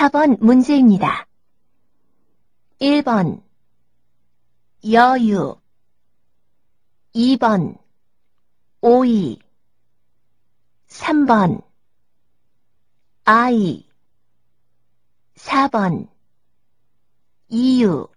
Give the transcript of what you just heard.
4번 문제입니다. 1번. 여유. 2번. 오이. 3번. 아이. 4번. 이유.